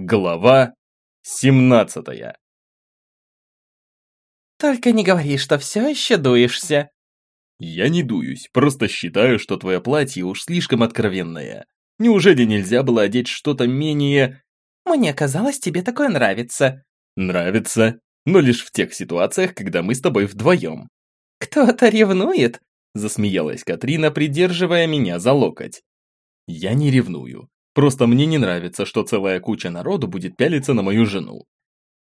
Глава 17 «Только не говори, что все еще дуешься!» «Я не дуюсь, просто считаю, что твое платье уж слишком откровенное. Неужели нельзя было одеть что-то менее...» «Мне казалось, тебе такое нравится». «Нравится, но лишь в тех ситуациях, когда мы с тобой вдвоем». «Кто-то ревнует?» Засмеялась Катрина, придерживая меня за локоть. «Я не ревную. Просто мне не нравится, что целая куча народу будет пялиться на мою жену.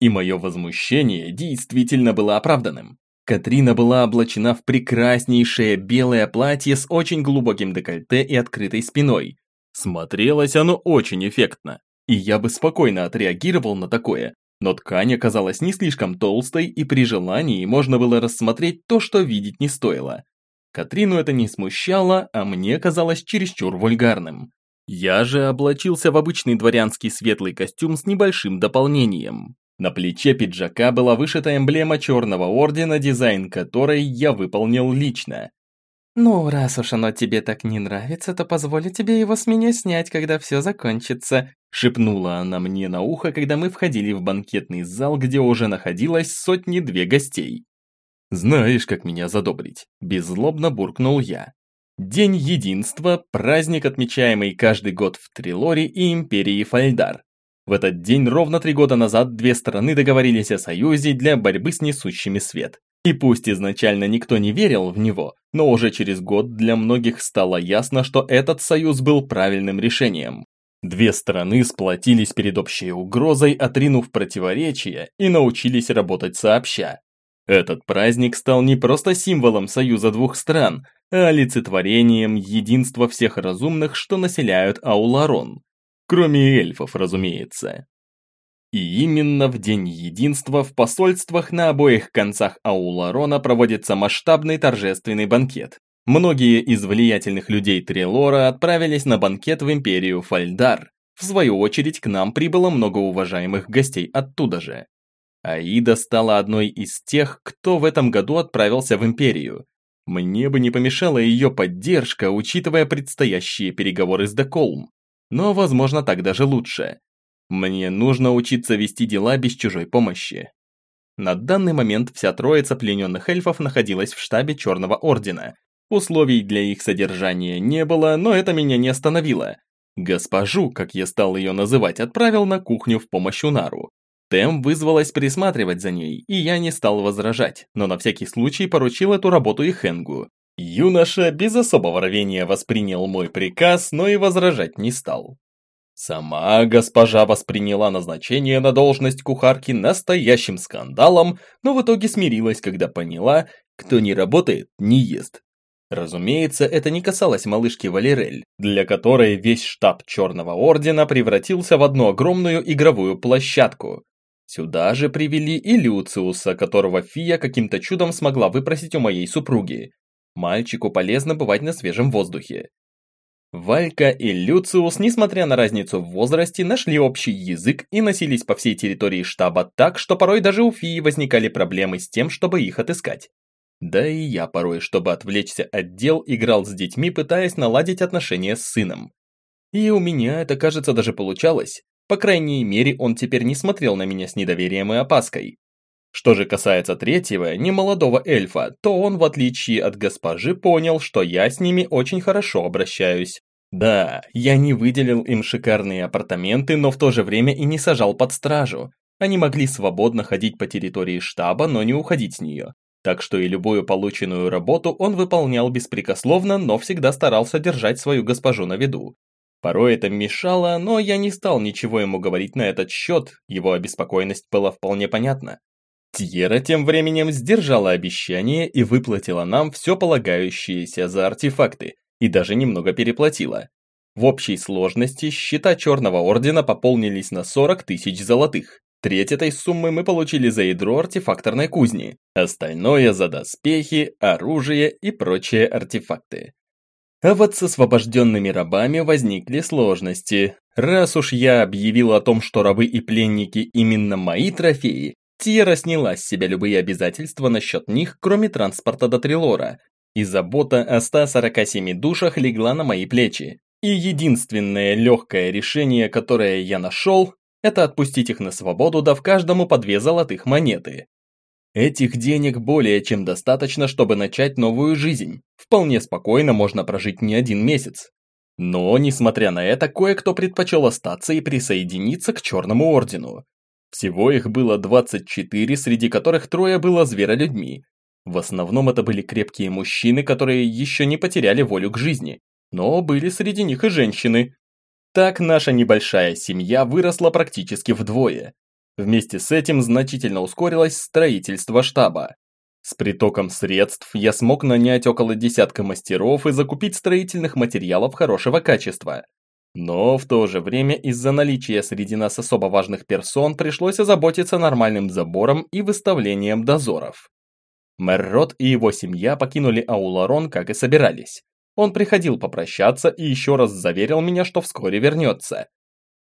И мое возмущение действительно было оправданным. Катрина была облачена в прекраснейшее белое платье с очень глубоким декольте и открытой спиной. Смотрелось оно очень эффектно, и я бы спокойно отреагировал на такое, но ткань оказалась не слишком толстой, и при желании можно было рассмотреть то, что видеть не стоило. Катрину это не смущало, а мне казалось чересчур вульгарным. Я же облачился в обычный дворянский светлый костюм с небольшим дополнением. На плече пиджака была вышита эмблема Черного Ордена, дизайн которой я выполнил лично. «Ну, раз уж оно тебе так не нравится, то позволю тебе его с меня снять, когда все закончится», шепнула она мне на ухо, когда мы входили в банкетный зал, где уже находилось сотни-две гостей. «Знаешь, как меня задобрить», – беззлобно буркнул я. День единства – праздник, отмечаемый каждый год в Трилоре и Империи Фальдар. В этот день ровно три года назад две страны договорились о союзе для борьбы с несущими свет. И пусть изначально никто не верил в него, но уже через год для многих стало ясно, что этот союз был правильным решением. Две страны сплотились перед общей угрозой, отринув противоречия и научились работать сообща. Этот праздник стал не просто символом союза двух стран, а олицетворением единства всех разумных, что населяют Ауларон. Кроме эльфов, разумеется. И именно в День Единства в посольствах на обоих концах Ауларона проводится масштабный торжественный банкет. Многие из влиятельных людей Трелора отправились на банкет в Империю Фальдар. В свою очередь к нам прибыло много уважаемых гостей оттуда же. Аида стала одной из тех, кто в этом году отправился в Империю. Мне бы не помешала ее поддержка, учитывая предстоящие переговоры с Деколм. Но, возможно, так даже лучше. Мне нужно учиться вести дела без чужой помощи. На данный момент вся троица плененных эльфов находилась в штабе Черного Ордена. Условий для их содержания не было, но это меня не остановило. Госпожу, как я стал ее называть, отправил на кухню в помощь Унару. Тем вызвалась присматривать за ней, и я не стал возражать, но на всякий случай поручил эту работу и Хенгу. Юноша без особого рвения воспринял мой приказ, но и возражать не стал. Сама госпожа восприняла назначение на должность кухарки настоящим скандалом, но в итоге смирилась, когда поняла, кто не работает, не ест. Разумеется, это не касалось малышки Валерель, для которой весь штаб Черного Ордена превратился в одну огромную игровую площадку. Сюда же привели и Люциуса, которого Фия каким-то чудом смогла выпросить у моей супруги. Мальчику полезно бывать на свежем воздухе. Валька и Люциус, несмотря на разницу в возрасте, нашли общий язык и носились по всей территории штаба так, что порой даже у Фии возникали проблемы с тем, чтобы их отыскать. Да и я порой, чтобы отвлечься от дел, играл с детьми, пытаясь наладить отношения с сыном. И у меня это, кажется, даже получалось. По крайней мере, он теперь не смотрел на меня с недоверием и опаской. Что же касается третьего, немолодого эльфа, то он, в отличие от госпожи, понял, что я с ними очень хорошо обращаюсь. Да, я не выделил им шикарные апартаменты, но в то же время и не сажал под стражу. Они могли свободно ходить по территории штаба, но не уходить с нее. Так что и любую полученную работу он выполнял беспрекословно, но всегда старался держать свою госпожу на виду. Порой это мешало, но я не стал ничего ему говорить на этот счет, его обеспокоенность была вполне понятна. Тьера тем временем сдержала обещание и выплатила нам все полагающееся за артефакты, и даже немного переплатила. В общей сложности счета Черного Ордена пополнились на 40 тысяч золотых. Треть этой суммы мы получили за ядро артефакторной кузни, остальное за доспехи, оружие и прочие артефакты. А вот с освобожденными рабами возникли сложности. Раз уж я объявил о том, что рабы и пленники именно мои трофеи, Тьера сняла с себя любые обязательства насчет них, кроме транспорта до Трилора, и забота о 147 душах легла на мои плечи. И единственное легкое решение, которое я нашел, это отпустить их на свободу, дав каждому по две золотых монеты. Этих денег более чем достаточно, чтобы начать новую жизнь. Вполне спокойно можно прожить не один месяц. Но, несмотря на это, кое-кто предпочел остаться и присоединиться к Черному Ордену. Всего их было 24, среди которых трое было зверолюдьми. В основном это были крепкие мужчины, которые еще не потеряли волю к жизни. Но были среди них и женщины. Так наша небольшая семья выросла практически вдвое. Вместе с этим значительно ускорилось строительство штаба. С притоком средств я смог нанять около десятка мастеров и закупить строительных материалов хорошего качества. Но в то же время из-за наличия среди нас особо важных персон пришлось озаботиться нормальным забором и выставлением дозоров. Мэр Рот и его семья покинули Ауларон, как и собирались. Он приходил попрощаться и еще раз заверил меня, что вскоре вернется.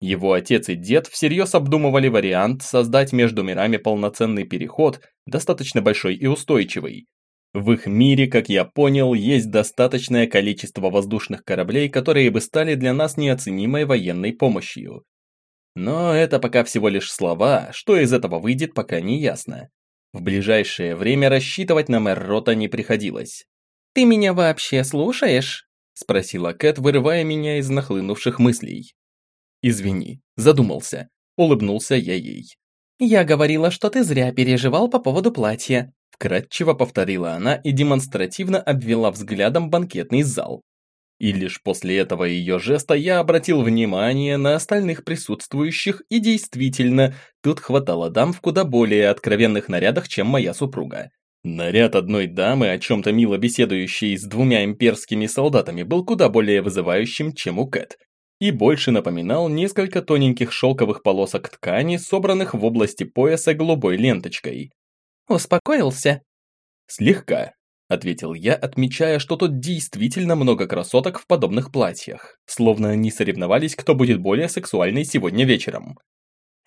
Его отец и дед всерьез обдумывали вариант создать между мирами полноценный переход, достаточно большой и устойчивый. В их мире, как я понял, есть достаточное количество воздушных кораблей, которые бы стали для нас неоценимой военной помощью. Но это пока всего лишь слова, что из этого выйдет, пока не ясно. В ближайшее время рассчитывать на мэр Рота не приходилось. «Ты меня вообще слушаешь?» – спросила Кэт, вырывая меня из нахлынувших мыслей. «Извини, задумался», – улыбнулся я ей. «Я говорила, что ты зря переживал по поводу платья», – вкратчиво повторила она и демонстративно обвела взглядом банкетный зал. И лишь после этого ее жеста я обратил внимание на остальных присутствующих, и действительно, тут хватало дам в куда более откровенных нарядах, чем моя супруга. Наряд одной дамы, о чем-то мило беседующей с двумя имперскими солдатами, был куда более вызывающим, чем у Кэт, и больше напоминал несколько тоненьких шелковых полосок ткани, собранных в области пояса голубой ленточкой. «Успокоился?» «Слегка», – ответил я, отмечая, что тут действительно много красоток в подобных платьях, словно они соревновались, кто будет более сексуальной сегодня вечером.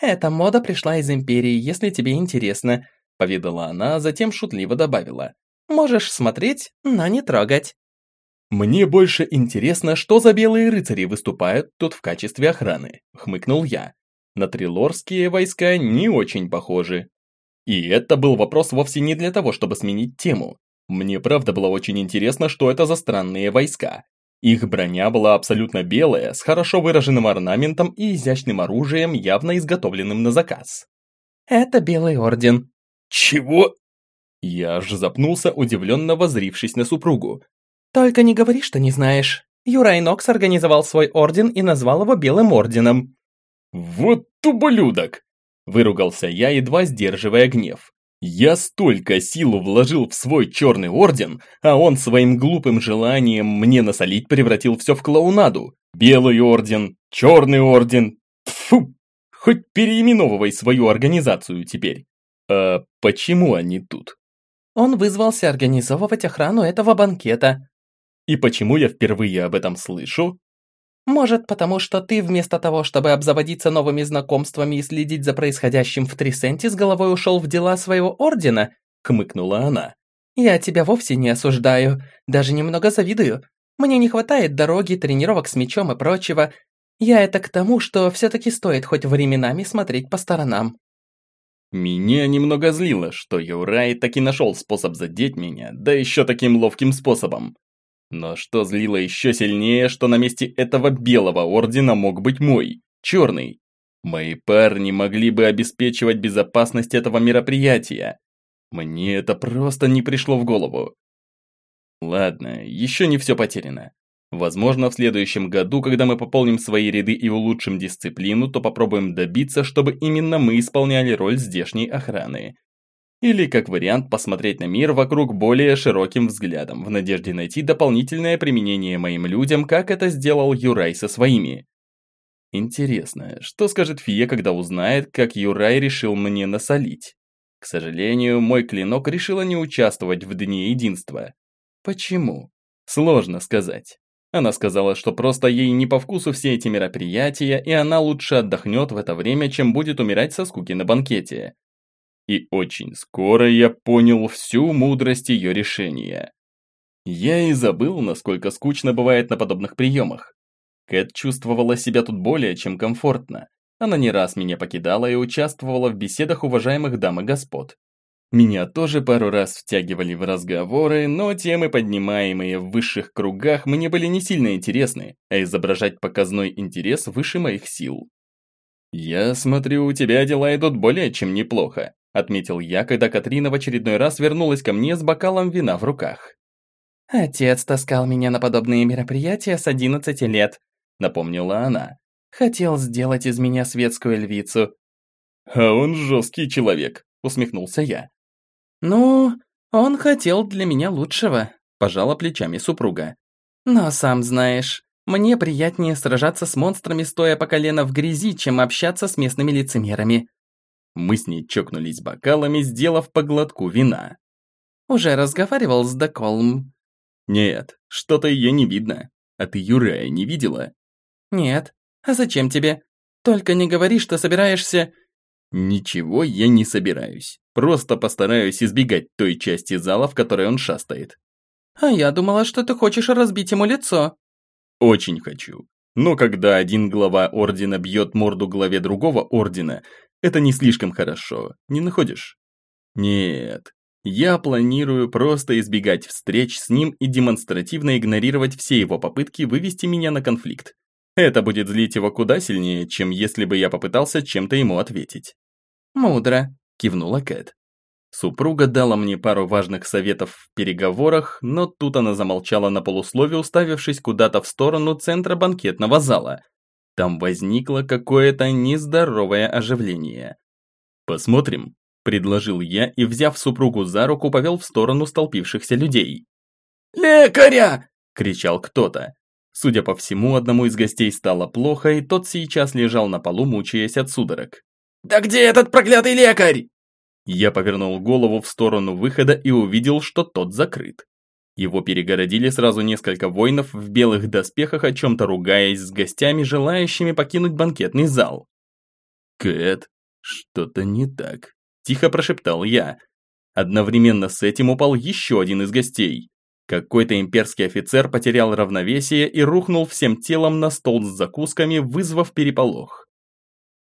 «Эта мода пришла из Империи, если тебе интересно поведала она, а затем шутливо добавила. «Можешь смотреть, но не трогать». «Мне больше интересно, что за белые рыцари выступают тут в качестве охраны», – хмыкнул я. На трилорские войска не очень похожи. И это был вопрос вовсе не для того, чтобы сменить тему. Мне правда было очень интересно, что это за странные войска. Их броня была абсолютно белая, с хорошо выраженным орнаментом и изящным оружием, явно изготовленным на заказ. «Это Белый Орден», «Чего?» Я аж запнулся, удивленно возрившись на супругу. «Только не говори, что не знаешь. Юрай Нокс организовал свой орден и назвал его Белым Орденом». «Вот ублюдок!» Выругался я, едва сдерживая гнев. Я столько сил вложил в свой черный орден, а он своим глупым желанием мне насолить превратил все в клоунаду. Белый орден, черный орден. Фу! Хоть переименовывай свою организацию теперь. А почему они тут? Он вызвался организовывать охрану этого банкета. И почему я впервые об этом слышу? Может, потому что ты вместо того, чтобы обзаводиться новыми знакомствами и следить за происходящим в Трисенте, с головой ушел в дела своего ордена? Кмыкнула она. Я тебя вовсе не осуждаю, даже немного завидую. Мне не хватает дороги, тренировок с мечом и прочего. Я это к тому, что все-таки стоит хоть временами смотреть по сторонам. Меня немного злило, что Юрай таки нашел способ задеть меня, да еще таким ловким способом. Но что злило еще сильнее, что на месте этого белого ордена мог быть мой, черный. Мои парни могли бы обеспечивать безопасность этого мероприятия. Мне это просто не пришло в голову. Ладно, еще не все потеряно. Возможно, в следующем году, когда мы пополним свои ряды и улучшим дисциплину, то попробуем добиться, чтобы именно мы исполняли роль здешней охраны. Или, как вариант, посмотреть на мир вокруг более широким взглядом, в надежде найти дополнительное применение моим людям, как это сделал Юрай со своими. Интересно, что скажет Фия, когда узнает, как Юрай решил мне насолить? К сожалению, мой клинок решила не участвовать в Дне Единства. Почему? Сложно сказать. Она сказала, что просто ей не по вкусу все эти мероприятия, и она лучше отдохнет в это время, чем будет умирать со скуки на банкете. И очень скоро я понял всю мудрость ее решения. Я и забыл, насколько скучно бывает на подобных приемах. Кэт чувствовала себя тут более чем комфортно. Она не раз меня покидала и участвовала в беседах уважаемых дам и господ. Меня тоже пару раз втягивали в разговоры, но темы, поднимаемые в высших кругах, мне были не сильно интересны, а изображать показной интерес выше моих сил. «Я смотрю, у тебя дела идут более чем неплохо», отметил я, когда Катрина в очередной раз вернулась ко мне с бокалом вина в руках. «Отец таскал меня на подобные мероприятия с 11 лет», напомнила она. «Хотел сделать из меня светскую львицу». «А он жесткий человек», усмехнулся я. «Ну, он хотел для меня лучшего», – пожала плечами супруга. «Но сам знаешь, мне приятнее сражаться с монстрами, стоя по колено в грязи, чем общаться с местными лицемерами». Мы с ней чокнулись бокалами, сделав по глотку вина. «Уже разговаривал с Деколм?» «Нет, что-то ее не видно. А ты Юрая не видела?» «Нет. А зачем тебе? Только не говори, что собираешься...» «Ничего я не собираюсь. Просто постараюсь избегать той части зала, в которой он шастает». «А я думала, что ты хочешь разбить ему лицо». «Очень хочу. Но когда один глава ордена бьет морду главе другого ордена, это не слишком хорошо, не находишь?» «Нет. Я планирую просто избегать встреч с ним и демонстративно игнорировать все его попытки вывести меня на конфликт. Это будет злить его куда сильнее, чем если бы я попытался чем-то ему ответить. «Мудро», – кивнула Кэт. Супруга дала мне пару важных советов в переговорах, но тут она замолчала на полуслове, уставившись куда-то в сторону центра банкетного зала. Там возникло какое-то нездоровое оживление. «Посмотрим», – предложил я и, взяв супругу за руку, повел в сторону столпившихся людей. «Лекаря!» – кричал кто-то. Судя по всему, одному из гостей стало плохо, и тот сейчас лежал на полу, мучаясь от судорог. «Да где этот проклятый лекарь?» Я повернул голову в сторону выхода и увидел, что тот закрыт. Его перегородили сразу несколько воинов в белых доспехах, о чем-то ругаясь с гостями, желающими покинуть банкетный зал. «Кэт, что-то не так», – тихо прошептал я. Одновременно с этим упал еще один из гостей. Какой-то имперский офицер потерял равновесие и рухнул всем телом на стол с закусками, вызвав переполох.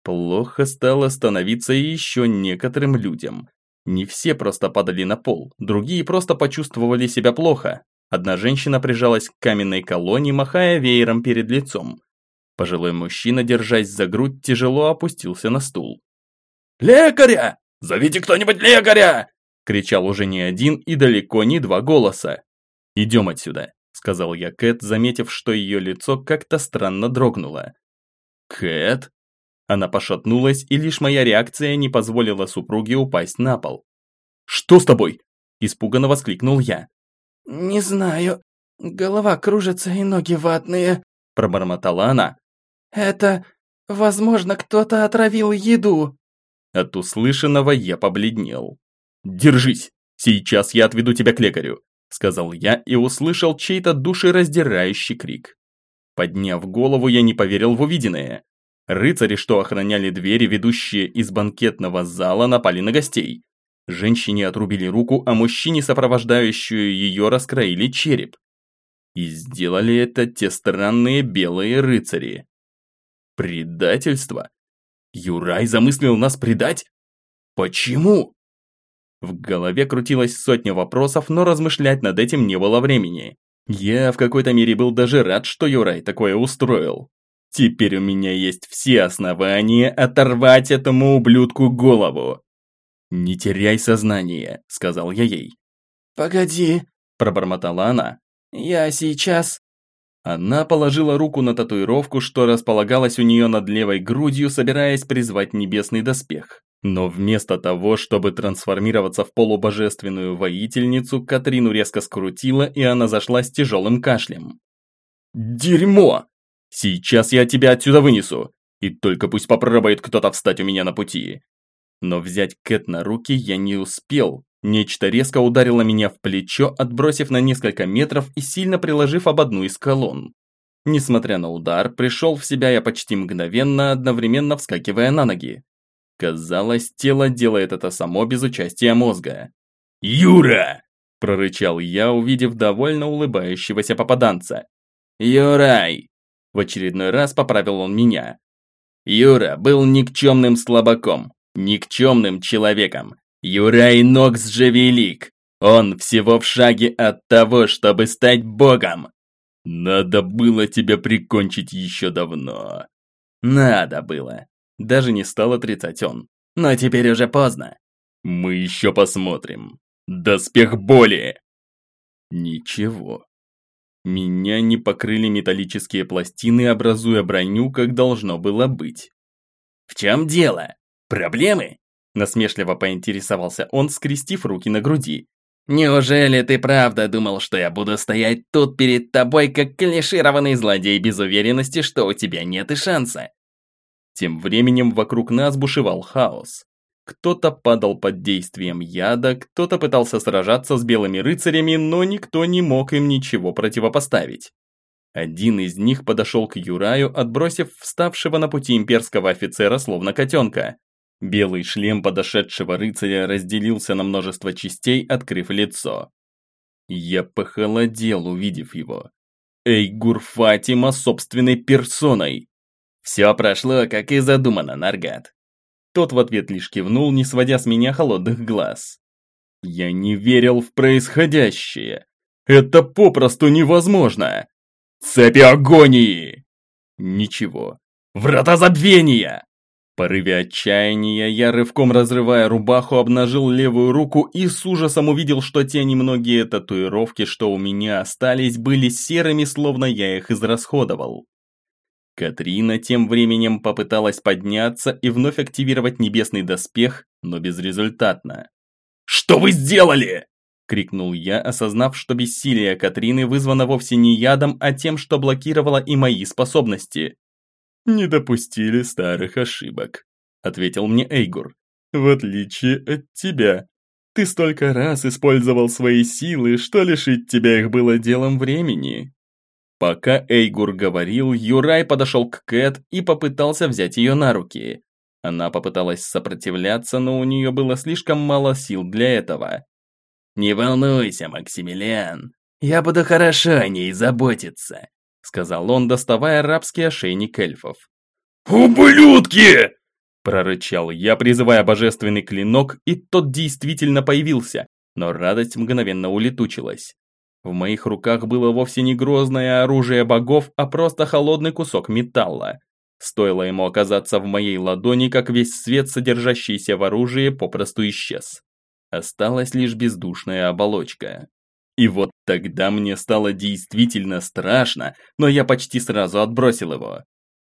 Плохо стало становиться и еще некоторым людям. Не все просто падали на пол, другие просто почувствовали себя плохо. Одна женщина прижалась к каменной колонне, махая веером перед лицом. Пожилой мужчина, держась за грудь, тяжело опустился на стул. «Лекаря! Зовите кто-нибудь лекаря!» кричал уже не один и далеко не два голоса. «Идем отсюда», – сказал я Кэт, заметив, что ее лицо как-то странно дрогнуло. «Кэт?» Она пошатнулась, и лишь моя реакция не позволила супруге упасть на пол. «Что с тобой?» – испуганно воскликнул я. «Не знаю. Голова кружится и ноги ватные», – пробормотала она. «Это, возможно, кто-то отравил еду». От услышанного я побледнел. «Держись! Сейчас я отведу тебя к лекарю сказал я и услышал чей-то душераздирающий крик. Подняв голову, я не поверил в увиденное. Рыцари, что охраняли двери, ведущие из банкетного зала, напали на гостей. Женщине отрубили руку, а мужчине, сопровождающую ее, раскроили череп. И сделали это те странные белые рыцари. Предательство? Юрай замыслил нас предать? Почему? В голове крутилась сотня вопросов, но размышлять над этим не было времени. Я в какой-то мере был даже рад, что Юрай такое устроил. Теперь у меня есть все основания оторвать этому ублюдку голову. «Не теряй сознание», — сказал я ей. «Погоди», — пробормотала она. «Я сейчас...» Она положила руку на татуировку, что располагалась у нее над левой грудью, собираясь призвать небесный доспех. Но вместо того, чтобы трансформироваться в полубожественную воительницу, Катрину резко скрутила, и она зашла с тяжелым кашлем. «Дерьмо! Сейчас я тебя отсюда вынесу! И только пусть попробует кто-то встать у меня на пути!» Но взять Кэт на руки я не успел. Нечто резко ударило меня в плечо, отбросив на несколько метров и сильно приложив об одну из колонн. Несмотря на удар, пришел в себя я почти мгновенно, одновременно вскакивая на ноги. Казалось, тело делает это само без участия мозга. «Юра!» – прорычал я, увидев довольно улыбающегося попаданца. «Юрай!» – в очередной раз поправил он меня. Юра был никчемным слабаком, никчемным человеком. Юрай Нокс же велик. Он всего в шаге от того, чтобы стать богом. Надо было тебя прикончить еще давно. Надо было. Даже не стал отрицать он. Но теперь уже поздно. Мы еще посмотрим. Доспех боли. Ничего. Меня не покрыли металлические пластины, образуя броню, как должно было быть. «В чем дело? Проблемы?» Насмешливо поинтересовался он, скрестив руки на груди. «Неужели ты правда думал, что я буду стоять тут перед тобой, как клишированный злодей без уверенности, что у тебя нет и шанса?» Тем временем вокруг нас бушевал хаос. Кто-то падал под действием яда, кто-то пытался сражаться с белыми рыцарями, но никто не мог им ничего противопоставить. Один из них подошел к Юраю, отбросив вставшего на пути имперского офицера словно котенка. Белый шлем подошедшего рыцаря разделился на множество частей, открыв лицо. Я похолодел, увидев его. Эйгур Фатима собственной персоной. Все прошло, как и задумано, Наргат. Тот в ответ лишь кивнул, не сводя с меня холодных глаз. Я не верил в происходящее. Это попросту невозможно. Цепи агонии! Ничего. Врата забвения! В порыве отчаяния я рывком разрывая рубаху обнажил левую руку и с ужасом увидел, что те немногие татуировки, что у меня остались, были серыми, словно я их израсходовал. Катрина тем временем попыталась подняться и вновь активировать небесный доспех, но безрезультатно. «Что вы сделали?» – крикнул я, осознав, что бессилие Катрины вызвано вовсе не ядом, а тем, что блокировало и мои способности. «Не допустили старых ошибок», – ответил мне Эйгур. «В отличие от тебя. Ты столько раз использовал свои силы, что лишить тебя их было делом времени. Пока Эйгур говорил, Юрай подошел к Кэт и попытался взять ее на руки. Она попыталась сопротивляться, но у нее было слишком мало сил для этого. «Не волнуйся, Максимилиан, я буду хорошо о ней заботиться», сказал он, доставая арабский ошейник эльфов. «Ублюдки!» Прорычал я, призывая божественный клинок, и тот действительно появился, но радость мгновенно улетучилась. В моих руках было вовсе не грозное оружие богов, а просто холодный кусок металла. Стоило ему оказаться в моей ладони, как весь свет, содержащийся в оружии, попросту исчез. Осталась лишь бездушная оболочка. И вот тогда мне стало действительно страшно, но я почти сразу отбросил его.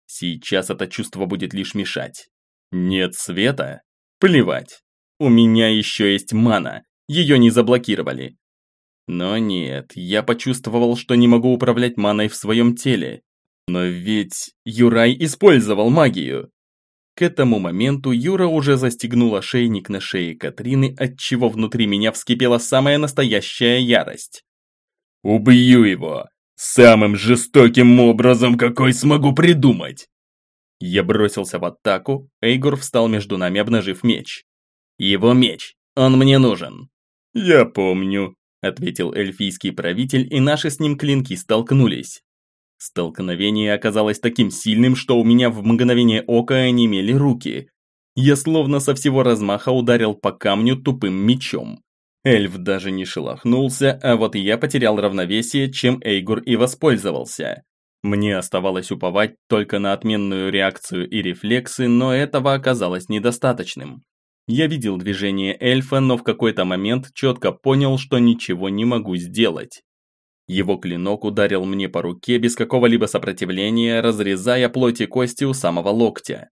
Сейчас это чувство будет лишь мешать. Нет света? Плевать. У меня еще есть мана, ее не заблокировали. Но нет, я почувствовал, что не могу управлять маной в своем теле. Но ведь Юрай использовал магию. К этому моменту Юра уже застегнул ошейник на шее Катрины, отчего внутри меня вскипела самая настоящая ярость. «Убью его! Самым жестоким образом, какой смогу придумать!» Я бросился в атаку, Эйгор встал между нами, обнажив меч. «Его меч! Он мне нужен!» «Я помню», ответил эльфийский правитель, и наши с ним клинки столкнулись. Столкновение оказалось таким сильным, что у меня в мгновение ока онемели руки. Я словно со всего размаха ударил по камню тупым мечом. Эльф даже не шелохнулся, а вот я потерял равновесие, чем Эйгур и воспользовался. Мне оставалось уповать только на отменную реакцию и рефлексы, но этого оказалось недостаточным. Я видел движение эльфа, но в какой-то момент четко понял, что ничего не могу сделать. Его клинок ударил мне по руке без какого-либо сопротивления, разрезая плоть и кости у самого локтя.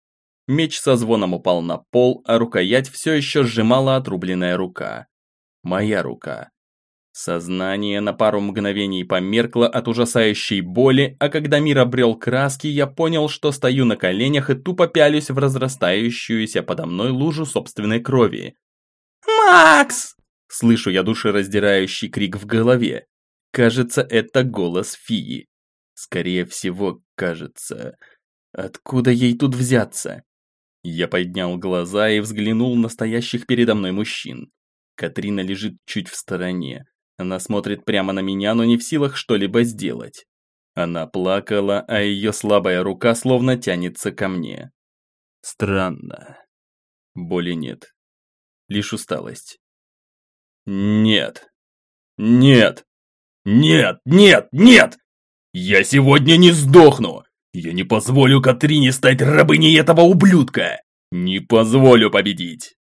Меч со звоном упал на пол, а рукоять все еще сжимала отрубленная рука. Моя рука. Сознание на пару мгновений померкло от ужасающей боли, а когда мир обрел краски, я понял, что стою на коленях и тупо пялюсь в разрастающуюся подо мной лужу собственной крови. «Макс!» Слышу я душераздирающий крик в голове. Кажется, это голос Фии. Скорее всего, кажется. Откуда ей тут взяться? Я поднял глаза и взглянул на стоящих передо мной мужчин. Катрина лежит чуть в стороне, она смотрит прямо на меня, но не в силах что-либо сделать. Она плакала, а ее слабая рука словно тянется ко мне. Странно. Боли нет. Лишь усталость. Нет. Нет. Нет, нет, нет! Я сегодня не сдохну! Я не позволю Катрине стать рабыней этого ублюдка! Не позволю победить!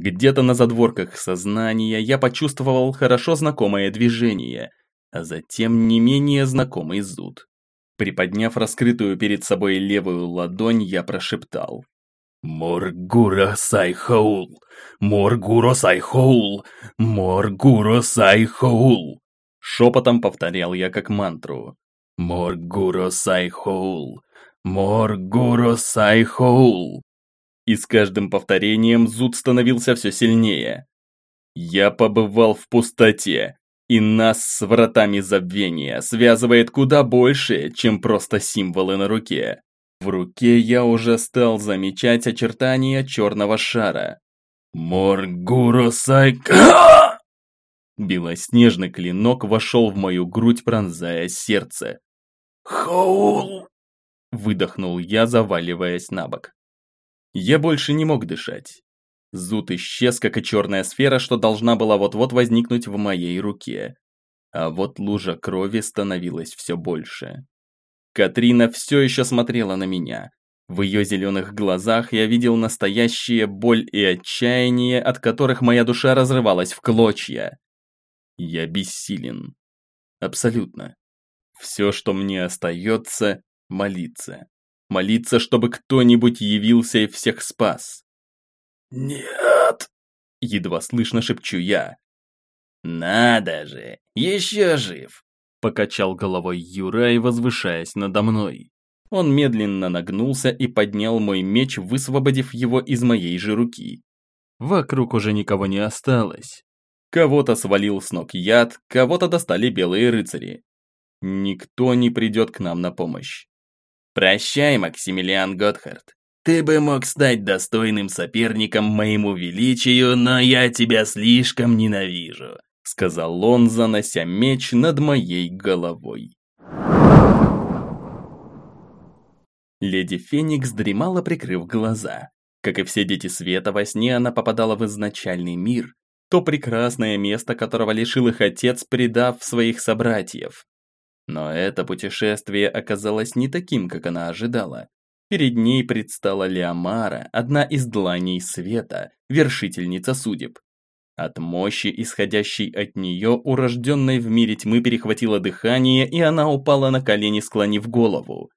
Где-то на задворках сознания я почувствовал хорошо знакомое движение, а затем не менее знакомый зуд. Приподняв раскрытую перед собой левую ладонь, я прошептал. «Моргура Сайхаул! Моргуро Сайхаул! Моргуро Сайхаул!» Шепотом повторял я как мантру. «Моргуро Сайхаул! Моргуро Сайхаул!» И с каждым повторением зуд становился все сильнее. Я побывал в пустоте, и нас с вратами забвения связывает куда больше, чем просто символы на руке. В руке я уже стал замечать очертания черного шара. Моргуросайка! Белоснежный клинок вошел в мою грудь, пронзая сердце. «Хаул!» Выдохнул я, заваливаясь на бок. Я больше не мог дышать. Зуд исчез, как и черная сфера, что должна была вот-вот возникнуть в моей руке. А вот лужа крови становилась все больше. Катрина все еще смотрела на меня. В ее зеленых глазах я видел настоящие боль и отчаяние, от которых моя душа разрывалась в клочья. Я бессилен. Абсолютно. Все, что мне остается, молиться. Молиться, чтобы кто-нибудь явился и всех спас. «Нет!» – едва слышно шепчу я. «Надо же, еще жив!» – покачал головой Юрай, возвышаясь надо мной. Он медленно нагнулся и поднял мой меч, высвободив его из моей же руки. Вокруг уже никого не осталось. Кого-то свалил с ног яд, кого-то достали белые рыцари. Никто не придет к нам на помощь. «Прощай, Максимилиан Готхард. Ты бы мог стать достойным соперником моему величию, но я тебя слишком ненавижу», сказал он, занося меч над моей головой. Леди Феникс дремала, прикрыв глаза. Как и все дети света, во сне она попадала в изначальный мир, то прекрасное место, которого лишил их отец, предав своих собратьев. Но это путешествие оказалось не таким, как она ожидала. Перед ней предстала Леомара, одна из дланей света, вершительница судеб. От мощи, исходящей от нее, урожденной в мире тьмы перехватило дыхание, и она упала на колени, склонив голову.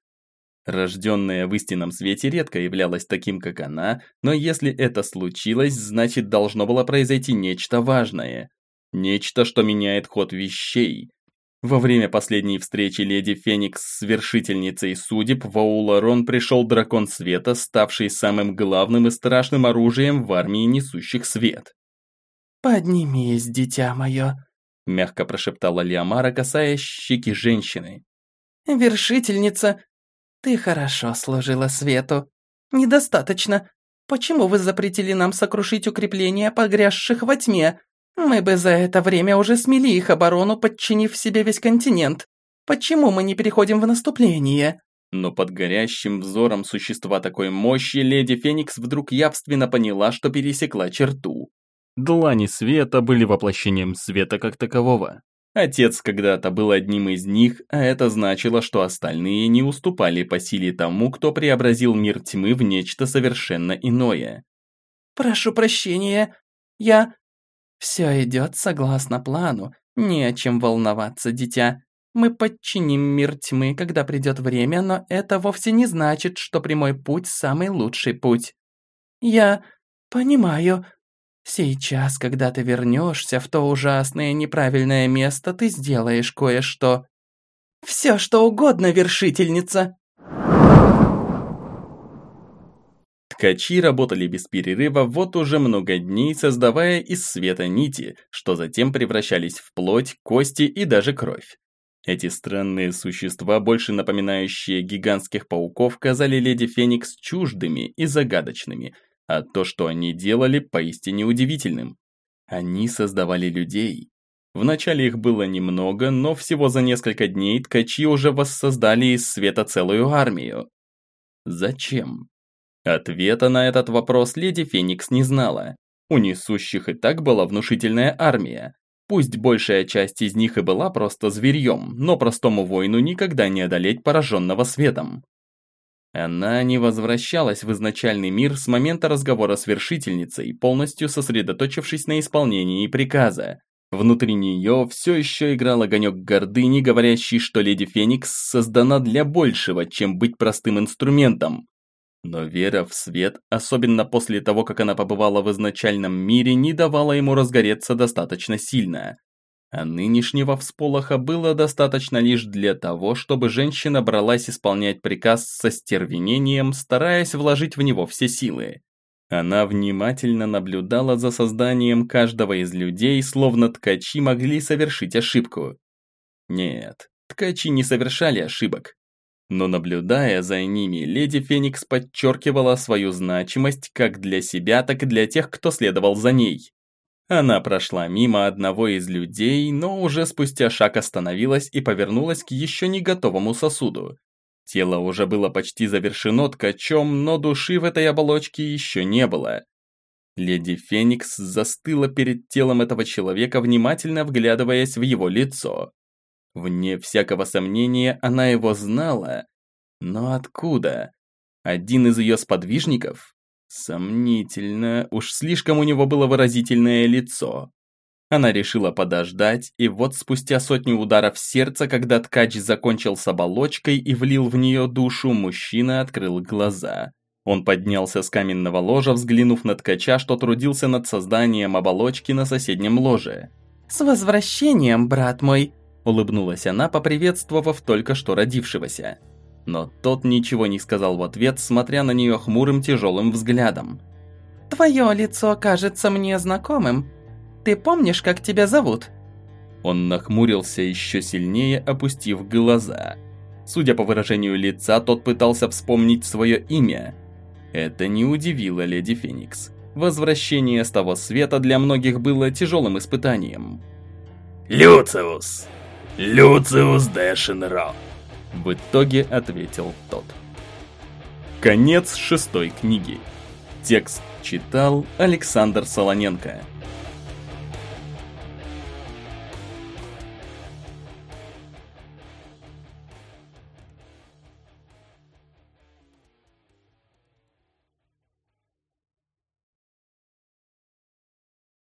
Рожденная в истинном свете редко являлась таким, как она, но если это случилось, значит должно было произойти нечто важное. Нечто, что меняет ход вещей. Во время последней встречи леди Феникс с вершительницей судеб в Ауларон пришел дракон света, ставший самым главным и страшным оружием в армии несущих свет. «Поднимись, дитя мое», – мягко прошептала Лиамара, касаясь щеки женщины. «Вершительница, ты хорошо служила свету. Недостаточно. Почему вы запретили нам сокрушить укрепления, погрязших во тьме? Мы бы за это время уже смели их оборону, подчинив себе весь континент. Почему мы не переходим в наступление?» Но под горящим взором существа такой мощи леди Феникс вдруг явственно поняла, что пересекла черту. Длани света были воплощением света как такового. Отец когда-то был одним из них, а это значило, что остальные не уступали по силе тому, кто преобразил мир тьмы в нечто совершенно иное. «Прошу прощения, я «Все идет согласно плану, не о чем волноваться, дитя. Мы подчиним мир тьмы, когда придет время, но это вовсе не значит, что прямой путь – самый лучший путь. Я понимаю. Сейчас, когда ты вернешься в то ужасное неправильное место, ты сделаешь кое-что. Все, что угодно, вершительница!» Ткачи работали без перерыва вот уже много дней, создавая из света нити, что затем превращались в плоть, кости и даже кровь. Эти странные существа, больше напоминающие гигантских пауков, казали леди Феникс чуждыми и загадочными, а то, что они делали, поистине удивительным. Они создавали людей. Вначале их было немного, но всего за несколько дней ткачи уже воссоздали из света целую армию. Зачем? Ответа на этот вопрос леди Феникс не знала. У несущих и так была внушительная армия. Пусть большая часть из них и была просто зверьем, но простому воину никогда не одолеть пораженного светом. Она не возвращалась в изначальный мир с момента разговора с вершительницей, полностью сосредоточившись на исполнении приказа. Внутри нее все еще играл огонек гордыни, говорящий, что Леди Феникс создана для большего, чем быть простым инструментом. Но вера в свет, особенно после того, как она побывала в изначальном мире, не давала ему разгореться достаточно сильно. А нынешнего всполоха было достаточно лишь для того, чтобы женщина бралась исполнять приказ со стервенением, стараясь вложить в него все силы. Она внимательно наблюдала за созданием каждого из людей, словно ткачи могли совершить ошибку. Нет, ткачи не совершали ошибок. Но наблюдая за ними, леди Феникс подчеркивала свою значимость как для себя, так и для тех, кто следовал за ней. Она прошла мимо одного из людей, но уже спустя шаг остановилась и повернулась к еще не готовому сосуду. Тело уже было почти завершено ткачом, но души в этой оболочке еще не было. Леди Феникс застыла перед телом этого человека, внимательно вглядываясь в его лицо. Вне всякого сомнения, она его знала. Но откуда? Один из ее сподвижников? Сомнительно, уж слишком у него было выразительное лицо. Она решила подождать, и вот спустя сотню ударов сердца, когда ткач закончил с оболочкой и влил в нее душу, мужчина открыл глаза. Он поднялся с каменного ложа, взглянув на ткача, что трудился над созданием оболочки на соседнем ложе. «С возвращением, брат мой!» – улыбнулась она, поприветствовав только что родившегося. Но тот ничего не сказал в ответ, смотря на нее хмурым тяжелым взглядом. «Твое лицо кажется мне знакомым», ты помнишь, как тебя зовут?» Он нахмурился еще сильнее, опустив глаза. Судя по выражению лица, тот пытался вспомнить свое имя. Это не удивило леди Феникс. Возвращение с того света для многих было тяжелым испытанием. «Люциус! Люциус Дэшенро!» В итоге ответил тот. Конец шестой книги. Текст читал Александр Солоненко.